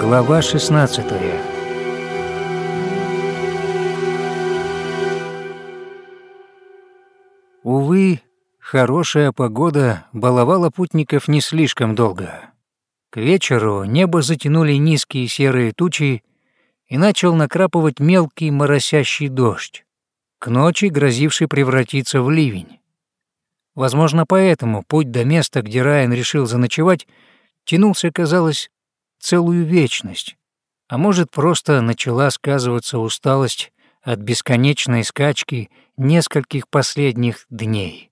Глава 16 Увы, хорошая погода баловала путников не слишком долго. К вечеру небо затянули низкие серые тучи, и начал накрапывать мелкий моросящий дождь, к ночи грозивший превратиться в ливень. Возможно, поэтому путь до места, где Райан решил заночевать, тянулся, казалось, целую вечность, а может, просто начала сказываться усталость от бесконечной скачки нескольких последних дней.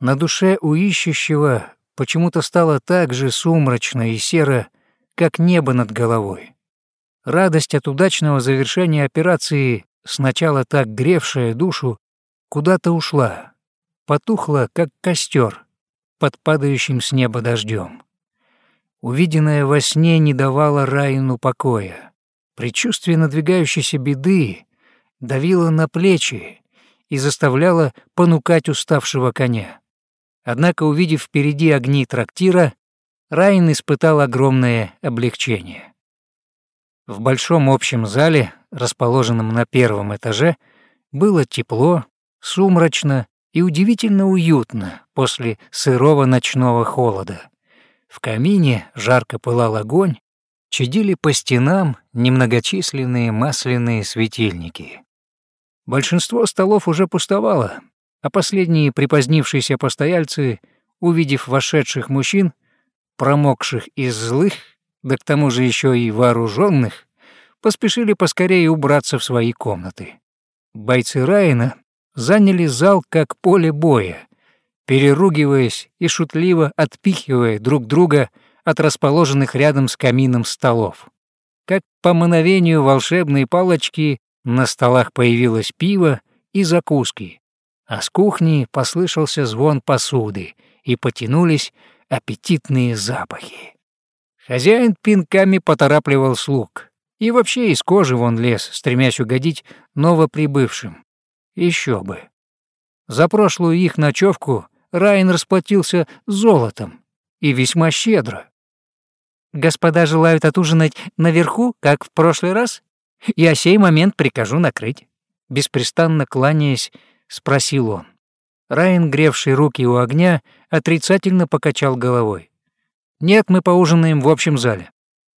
На душе у ищущего почему-то стало так же сумрачно и серо, как небо над головой. Радость от удачного завершения операции, сначала так гревшая душу, куда-то ушла, потухла, как костер под падающим с неба дождем. Увиденное во сне не давало Райну покоя. Предчувствие надвигающейся беды давило на плечи и заставляло понукать уставшего коня. Однако, увидев впереди огни трактира, Райн испытал огромное облегчение. В большом общем зале, расположенном на первом этаже, было тепло, сумрачно и удивительно уютно после сырого ночного холода. В камине жарко пылал огонь, чадили по стенам немногочисленные масляные светильники. Большинство столов уже пустовало, а последние припозднившиеся постояльцы, увидев вошедших мужчин, промокших из злых, да к тому же еще и вооруженных, поспешили поскорее убраться в свои комнаты. Бойцы Райана заняли зал как поле боя, переругиваясь и шутливо отпихивая друг друга от расположенных рядом с камином столов. Как по мановению волшебной палочки на столах появилось пиво и закуски, а с кухни послышался звон посуды и потянулись аппетитные запахи. Хозяин пинками поторапливал слуг. И вообще из кожи вон лез, стремясь угодить новоприбывшим. Еще бы. За прошлую их ночевку Райан расплатился золотом, и весьма щедро. «Господа желают отужинать наверху, как в прошлый раз? Я сей момент прикажу накрыть». Беспрестанно кланяясь, спросил он. Райан, гревший руки у огня, отрицательно покачал головой. Нет, мы поужинаем в общем зале.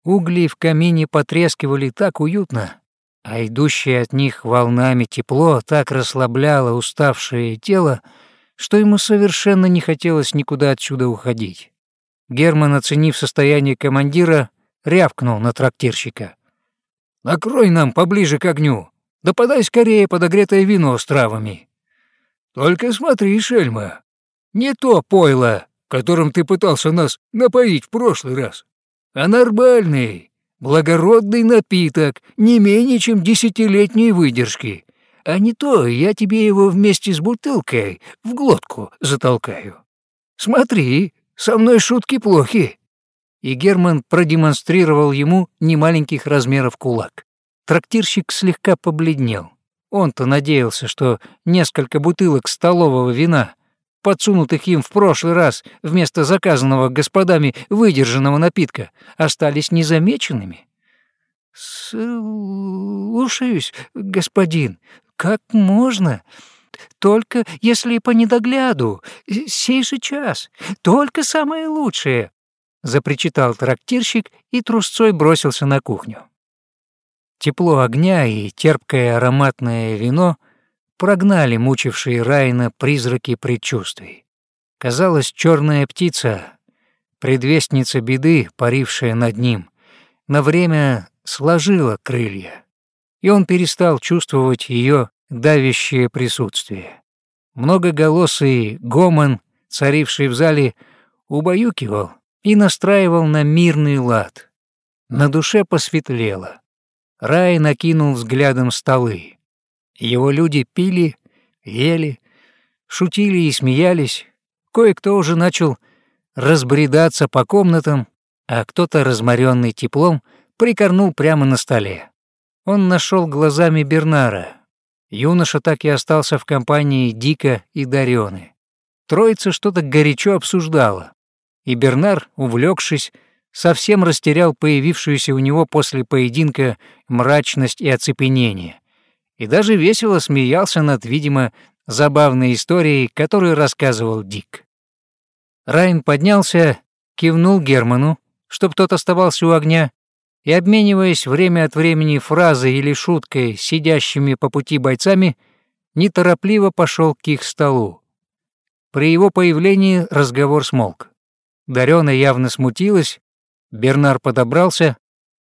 Угли в камине потрескивали так уютно, а идущее от них волнами тепло так расслабляло уставшее тело, что ему совершенно не хотелось никуда отсюда уходить. Герман, оценив состояние командира, рявкнул на трактирщика. «Накрой нам поближе к огню, да подай скорее подогретое вино с травами. Только смотри, шельма, не то пойло, которым ты пытался нас напоить в прошлый раз, а нормальный, благородный напиток, не менее чем десятилетней выдержки. А не то я тебе его вместе с бутылкой в глотку затолкаю. Смотри, со мной шутки плохи». И Герман продемонстрировал ему немаленьких размеров кулак. Трактирщик слегка побледнел. Он-то надеялся, что несколько бутылок столового вина подсунутых им в прошлый раз вместо заказанного господами выдержанного напитка, остались незамеченными? «Слушаюсь, господин, как можно? Только если по недогляду, сей же час, только самое лучшее», — запричитал трактирщик и трусцой бросился на кухню. Тепло огня и терпкое ароматное вино — прогнали мучившие Райна призраки предчувствий. Казалось, черная птица, предвестница беды, парившая над ним, на время сложила крылья, и он перестал чувствовать ее давящее присутствие. Многоголосый гомон, царивший в зале, убаюкивал и настраивал на мирный лад. На душе посветлело. Рай накинул взглядом столы. Его люди пили, ели, шутили и смеялись. Кое-кто уже начал разбредаться по комнатам, а кто-то, разморенный теплом, прикорнул прямо на столе. Он нашел глазами Бернара. Юноша так и остался в компании Дика и Дарионы. Троица что-то горячо обсуждала, и Бернар, увлекшись, совсем растерял появившуюся у него после поединка мрачность и оцепенение, и даже весело смеялся над, видимо, забавной историей, которую рассказывал Дик. Райан поднялся, кивнул Герману, чтоб тот оставался у огня, и, обмениваясь время от времени фразой или шуткой сидящими по пути бойцами, неторопливо пошел к их столу. При его появлении разговор смолк. Дарёна явно смутилась, Бернар подобрался,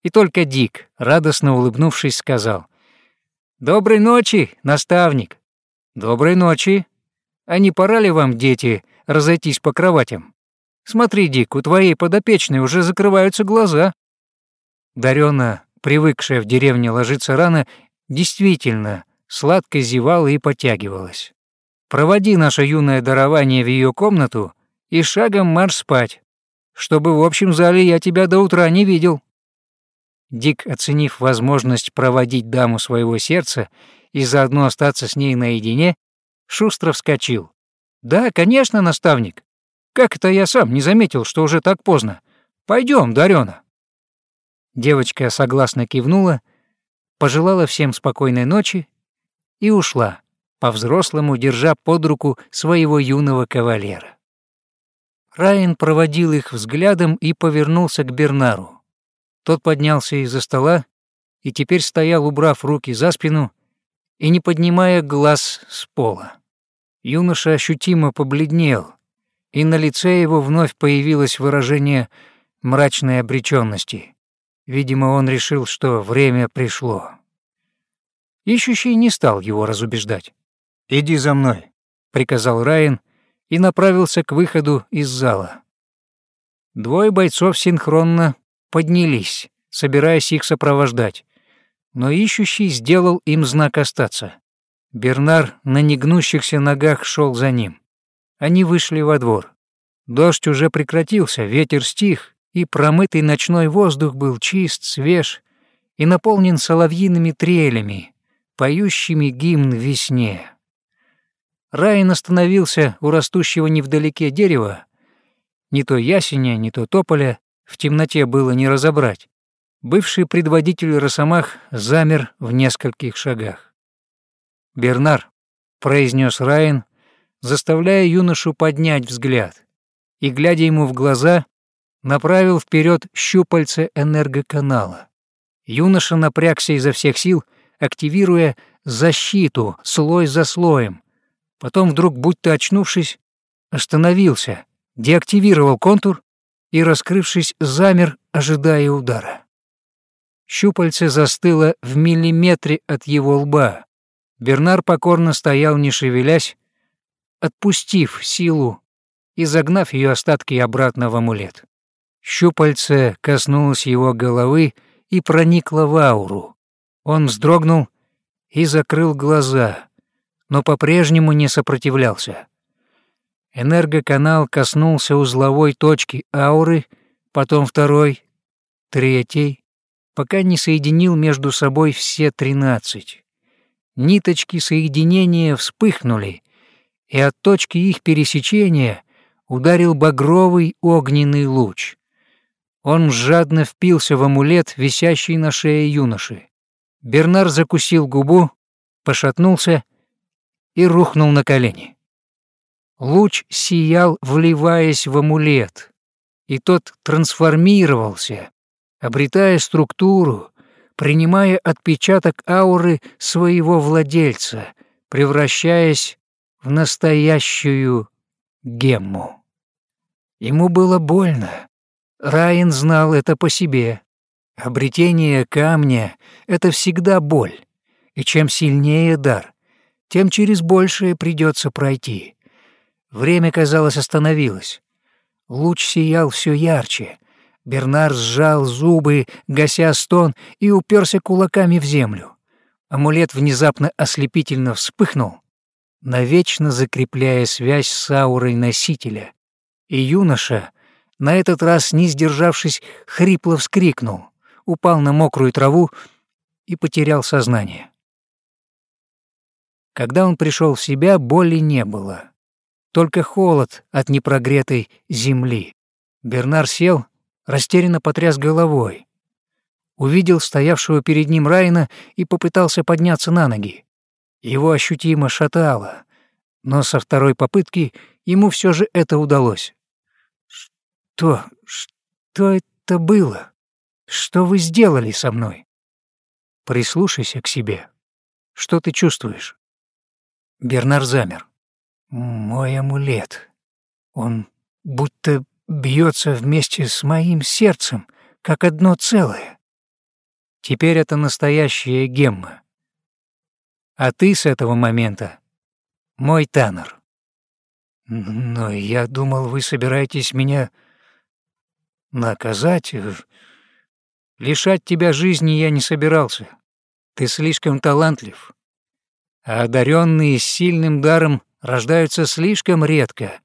и только Дик, радостно улыбнувшись, сказал «Доброй ночи, наставник!» «Доброй ночи! А не пора ли вам, дети, разойтись по кроватям? Смотри, Дик, у твоей подопечной уже закрываются глаза». Дарёна, привыкшая в деревне ложиться рано, действительно сладко зевала и потягивалась. «Проводи наше юное дарование в ее комнату и шагом марш спать, чтобы в общем зале я тебя до утра не видел». Дик, оценив возможность проводить даму своего сердца и заодно остаться с ней наедине, шустро вскочил. «Да, конечно, наставник. Как это я сам не заметил, что уже так поздно? Пойдем, Дарёна». Девочка согласно кивнула, пожелала всем спокойной ночи и ушла, по-взрослому держа под руку своего юного кавалера. Райан проводил их взглядом и повернулся к Бернару. Тот поднялся из-за стола и теперь стоял, убрав руки за спину и не поднимая глаз с пола. Юноша ощутимо побледнел, и на лице его вновь появилось выражение мрачной обреченности. Видимо, он решил, что время пришло. Ищущий не стал его разубеждать. «Иди за мной», — приказал Райан и направился к выходу из зала. Двое бойцов синхронно поднялись, собираясь их сопровождать, но ищущий сделал им знак остаться. Бернар на негнущихся ногах шел за ним. Они вышли во двор. Дождь уже прекратился, ветер стих, и промытый ночной воздух был чист, свеж и наполнен соловьиными трелями, поющими гимн весне. Райан остановился у растущего невдалеке дерева, не то ясеня, не то тополя, в темноте было не разобрать. Бывший предводитель Росомах замер в нескольких шагах. «Бернар», — произнес Райан, заставляя юношу поднять взгляд, и, глядя ему в глаза, направил вперед щупальце энергоканала. Юноша напрягся изо всех сил, активируя защиту слой за слоем. Потом вдруг, будто очнувшись, остановился, деактивировал контур и, раскрывшись, замер, ожидая удара. Щупальце застыло в миллиметре от его лба. Бернар покорно стоял, не шевелясь, отпустив силу и загнав ее остатки обратно в амулет. Щупальце коснулось его головы и проникло в ауру. Он вздрогнул и закрыл глаза, но по-прежнему не сопротивлялся. Энергоканал коснулся узловой точки ауры, потом второй, третий, пока не соединил между собой все тринадцать. Ниточки соединения вспыхнули, и от точки их пересечения ударил багровый огненный луч. Он жадно впился в амулет, висящий на шее юноши. Бернар закусил губу, пошатнулся и рухнул на колени. Луч сиял, вливаясь в амулет, и тот трансформировался, обретая структуру, принимая отпечаток ауры своего владельца, превращаясь в настоящую гемму. Ему было больно, Райан знал это по себе. Обретение камня — это всегда боль, и чем сильнее дар, тем через большее придется пройти. Время, казалось, остановилось. Луч сиял все ярче. Бернар сжал зубы, гася стон, и уперся кулаками в землю. Амулет внезапно ослепительно вспыхнул, навечно закрепляя связь с аурой носителя. И юноша — на этот раз, не сдержавшись, хрипло вскрикнул, упал на мокрую траву и потерял сознание. Когда он пришел в себя, боли не было. Только холод от непрогретой земли. Бернар сел, растерянно потряс головой. Увидел стоявшего перед ним Райна и попытался подняться на ноги. Его ощутимо шатало, но со второй попытки ему все же это удалось. «Что? Что это было? Что вы сделали со мной?» «Прислушайся к себе. Что ты чувствуешь?» Бернар замер. «Мой амулет. Он будто бьется вместе с моим сердцем, как одно целое. Теперь это настоящая гемма. А ты с этого момента мой Таннер. Но я думал, вы собираетесь меня наказать. Лишать тебя жизни я не собирался. Ты слишком талантлив. А одаренные с сильным даром рождаются слишком редко,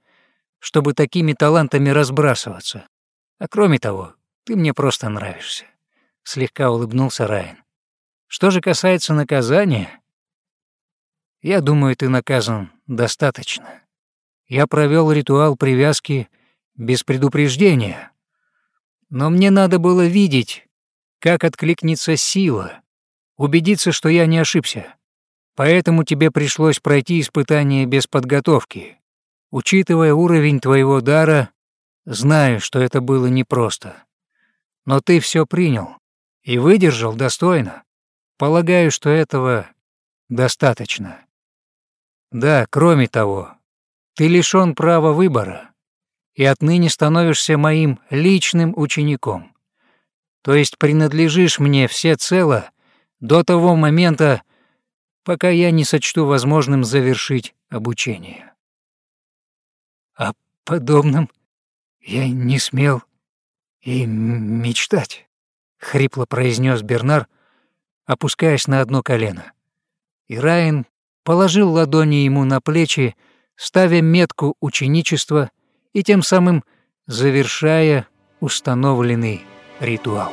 чтобы такими талантами разбрасываться. А кроме того, ты мне просто нравишься», — слегка улыбнулся Райан. «Что же касается наказания, я думаю, ты наказан достаточно. Я провел ритуал привязки без предупреждения, но мне надо было видеть, как откликнется сила, убедиться, что я не ошибся. Поэтому тебе пришлось пройти испытание без подготовки. Учитывая уровень твоего дара, знаю, что это было непросто. Но ты все принял и выдержал достойно. Полагаю, что этого достаточно. Да, кроме того, ты лишён права выбора и отныне становишься моим личным учеником. То есть принадлежишь мне всецело до того момента, пока я не сочту возможным завершить обучение. О подобном я не смел и мечтать, хрипло произнес Бернар, опускаясь на одно колено. И Райан положил ладони ему на плечи, ставя метку ученичества и тем самым завершая установленный ритуал.